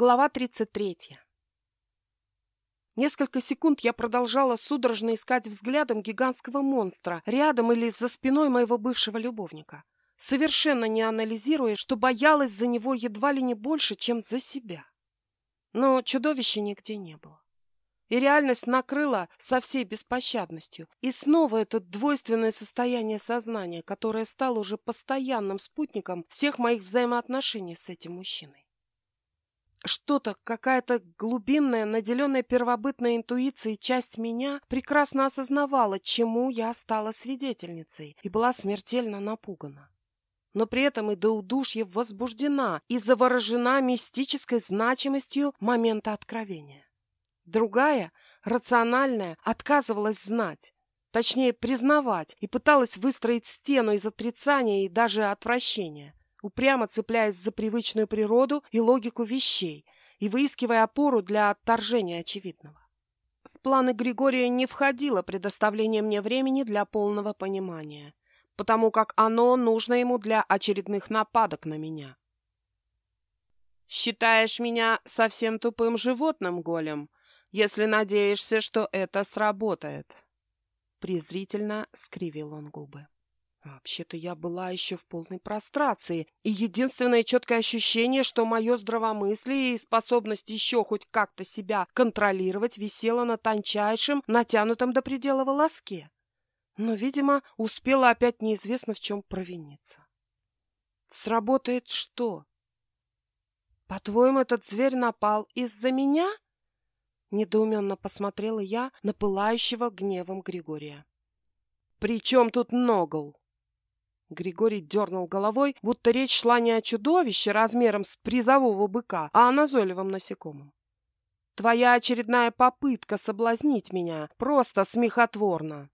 Глава 33. Несколько секунд я продолжала судорожно искать взглядом гигантского монстра рядом или за спиной моего бывшего любовника, совершенно не анализируя, что боялась за него едва ли не больше, чем за себя. Но чудовища нигде не было. И реальность накрыла со всей беспощадностью. И снова это двойственное состояние сознания, которое стало уже постоянным спутником всех моих взаимоотношений с этим мужчиной. Что-то, какая-то глубинная, наделенная первобытной интуицией часть меня прекрасно осознавала, чему я стала свидетельницей, и была смертельно напугана. Но при этом и до удушья возбуждена и заворожена мистической значимостью момента откровения. Другая, рациональная, отказывалась знать, точнее признавать, и пыталась выстроить стену из отрицания и даже отвращения упрямо цепляясь за привычную природу и логику вещей и выискивая опору для отторжения очевидного. В планы Григория не входило предоставление мне времени для полного понимания, потому как оно нужно ему для очередных нападок на меня. «Считаешь меня совсем тупым животным, голем, если надеешься, что это сработает?» Презрительно скривил он губы. Вообще-то я была еще в полной прострации, и единственное четкое ощущение, что мое здравомыслие и способность еще хоть как-то себя контролировать висело на тончайшем, натянутом до предела волоске. Но, видимо, успела опять неизвестно в чем провиниться. Сработает что? По-твоему, этот зверь напал из-за меня? Недоуменно посмотрела я на пылающего гневом Григория. «При чем тут Ногл?» Григорий дернул головой, будто речь шла не о чудовище размером с призового быка, а о назойливом насекомом. Твоя очередная попытка соблазнить меня просто смехотворна.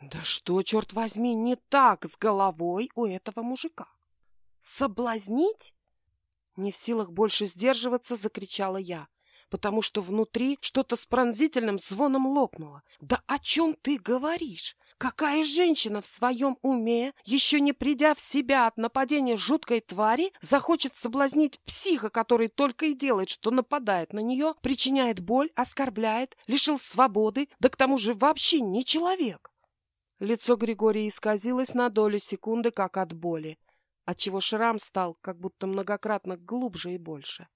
Да что, черт возьми, не так с головой у этого мужика? Соблазнить? Не в силах больше сдерживаться, закричала я, потому что внутри что-то с пронзительным звоном лопнуло. Да о чем ты говоришь? Какая женщина в своем уме, еще не придя в себя от нападения жуткой твари, захочет соблазнить психа, который только и делает, что нападает на нее, причиняет боль, оскорбляет, лишил свободы, да к тому же вообще не человек? Лицо Григория исказилось на долю секунды, как от боли, отчего шрам стал как будто многократно глубже и больше.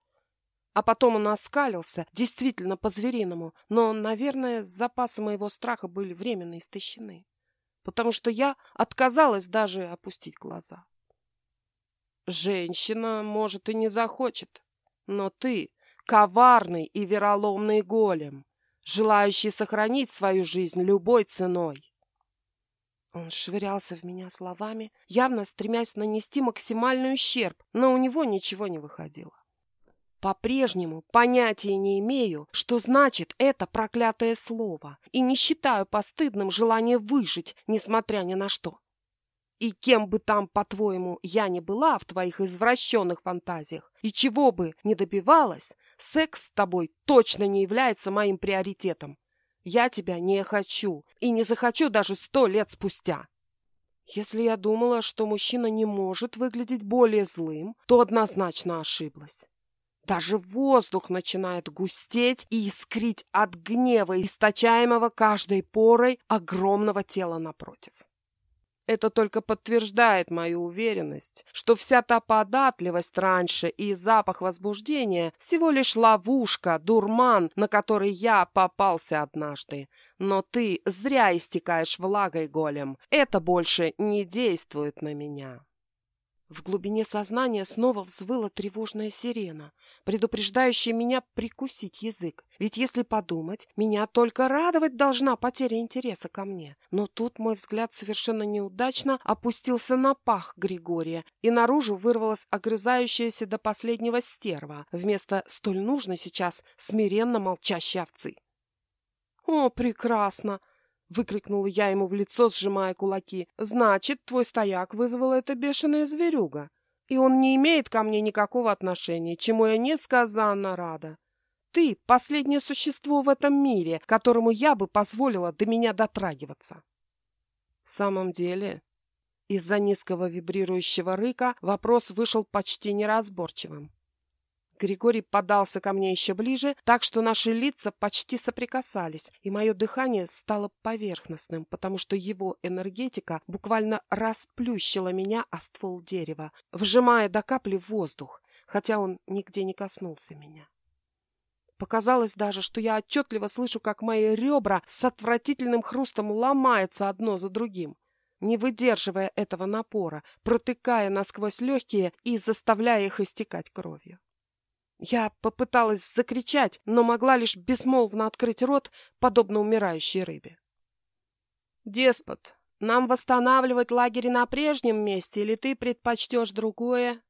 А потом он оскалился, действительно по-звериному, но, наверное, запасы моего страха были временно истощены, потому что я отказалась даже опустить глаза. Женщина, может, и не захочет, но ты — коварный и вероломный голем, желающий сохранить свою жизнь любой ценой. Он швырялся в меня словами, явно стремясь нанести максимальный ущерб, но у него ничего не выходило. По-прежнему понятия не имею, что значит это проклятое слово, и не считаю постыдным желание выжить, несмотря ни на что. И кем бы там, по-твоему, я не была в твоих извращенных фантазиях, и чего бы не добивалась, секс с тобой точно не является моим приоритетом. Я тебя не хочу и не захочу даже сто лет спустя. Если я думала, что мужчина не может выглядеть более злым, то однозначно ошиблась. Даже воздух начинает густеть и искрить от гнева, источаемого каждой порой огромного тела напротив. Это только подтверждает мою уверенность, что вся та податливость раньше и запах возбуждения всего лишь ловушка, дурман, на который я попался однажды. Но ты зря истекаешь влагой, голем. Это больше не действует на меня. В глубине сознания снова взвыла тревожная сирена, предупреждающая меня прикусить язык. Ведь если подумать, меня только радовать должна потеря интереса ко мне. Но тут мой взгляд совершенно неудачно опустился на пах Григория, и наружу вырвалась огрызающаяся до последнего стерва, вместо столь нужной сейчас смиренно молчащей овцы. «О, прекрасно!» — выкрикнула я ему в лицо, сжимая кулаки. «Значит, твой стояк вызвал это бешеная зверюга, и он не имеет ко мне никакого отношения, чему я несказанно рада. Ты — последнее существо в этом мире, которому я бы позволила до меня дотрагиваться». В самом деле, из-за низкого вибрирующего рыка вопрос вышел почти неразборчивым. Григорий подался ко мне еще ближе, так что наши лица почти соприкасались, и мое дыхание стало поверхностным, потому что его энергетика буквально расплющила меня о ствол дерева, вжимая до капли воздух, хотя он нигде не коснулся меня. Показалось даже, что я отчетливо слышу, как мои ребра с отвратительным хрустом ломаются одно за другим не выдерживая этого напора, протыкая насквозь легкие и заставляя их истекать кровью. Я попыталась закричать, но могла лишь безмолвно открыть рот, подобно умирающей рыбе. «Деспот, нам восстанавливать лагерь на прежнем месте, или ты предпочтешь другое?»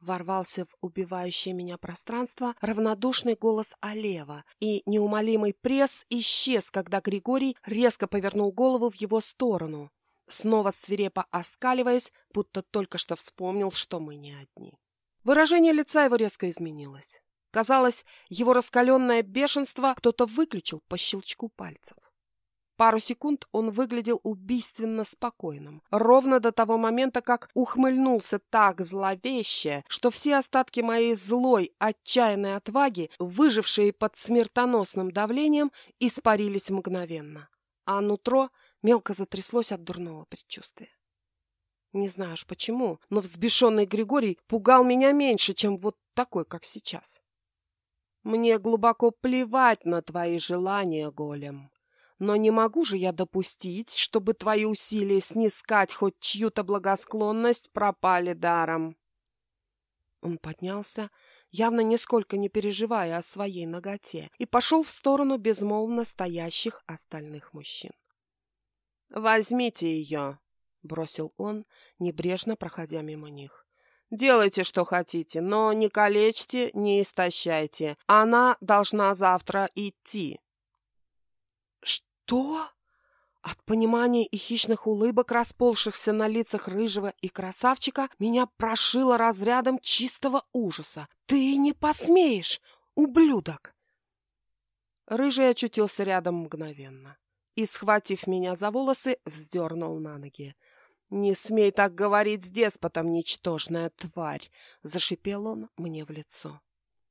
Ворвался в убивающее меня пространство равнодушный голос Алева, и неумолимый пресс исчез, когда Григорий резко повернул голову в его сторону, снова свирепо оскаливаясь, будто только что вспомнил, что мы не одни. Выражение лица его резко изменилось. Казалось, его раскаленное бешенство кто-то выключил по щелчку пальцев. Пару секунд он выглядел убийственно спокойным, ровно до того момента, как ухмыльнулся так зловеще, что все остатки моей злой, отчаянной отваги, выжившие под смертоносным давлением, испарились мгновенно, а нутро мелко затряслось от дурного предчувствия. Не знаю уж почему, но взбешенный Григорий пугал меня меньше, чем вот такой, как сейчас. Мне глубоко плевать на твои желания, голем. Но не могу же я допустить, чтобы твои усилия снискать хоть чью-то благосклонность пропали даром. Он поднялся, явно нисколько не переживая о своей ноготе, и пошел в сторону безмолвно стоящих остальных мужчин. «Возьмите ее!» Бросил он, небрежно проходя мимо них. Делайте, что хотите, но не калечьте, не истощайте. Она должна завтра идти. Что? От понимания и хищных улыбок, расползшихся на лицах рыжего и красавчика, меня прошило разрядом чистого ужаса. Ты не посмеешь, ублюдок! Рыжий очутился рядом мгновенно и, схватив меня за волосы, вздернул на ноги. «Не смей так говорить с деспотом, ничтожная тварь!» — зашипел он мне в лицо.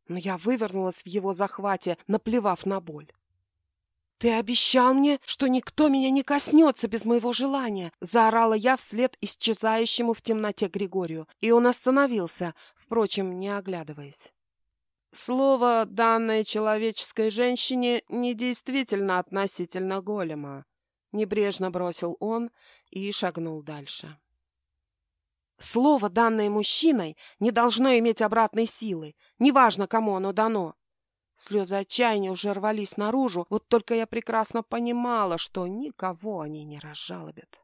Но я вывернулась в его захвате, наплевав на боль. «Ты обещал мне, что никто меня не коснется без моего желания!» — заорала я вслед исчезающему в темноте Григорию, и он остановился, впрочем, не оглядываясь. Слово, данное человеческой женщине, недействительно относительно голема. Небрежно бросил он и шагнул дальше. Слово, данное мужчиной, не должно иметь обратной силы, неважно, кому оно дано. Слезы отчаяния уже рвались наружу, вот только я прекрасно понимала, что никого они не разжалобят.